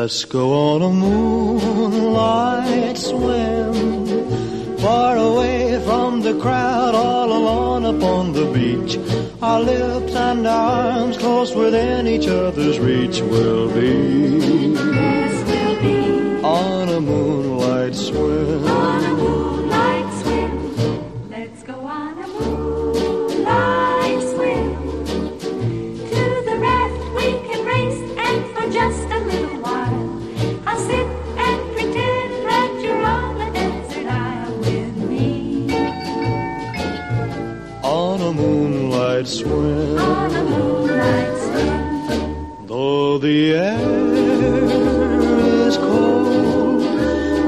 Let's go on a moonlight swim, far away from the crowd, all alone upon the beach. Our lips and our arms close within each other's reach will be we'll be on a moonlight swim. on a moonlight swim. Let's go on a moonlight moonlight swim. On a moonlight swim. Though the air is cold,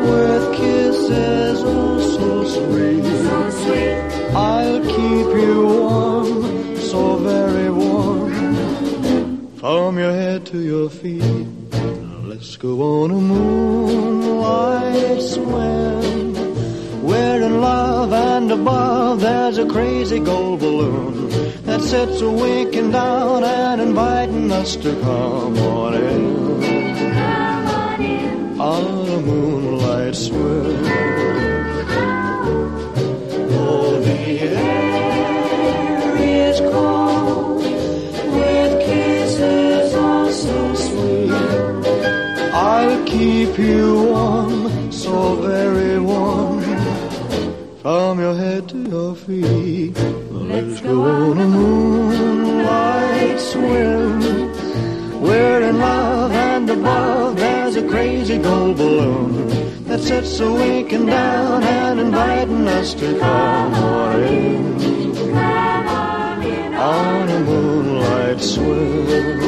with kisses oh so sweet, So sweet. I'll keep you warm, so very warm, from your head to your feet. Let's go on a moonlight swim. We're in love and above there's a crazy gold balloon that sits a winking down and inviting us to come on in Come on in. on a moonlight swim. Oh, the air is cold with kisses oh so sweet. I'll keep you warm, so very warm, from your head to your feet. Let's go on a moonlight swim. We're in love and above there's a crazy gold balloon that sits a winking down and inviting us to come on in on a moonlight swim.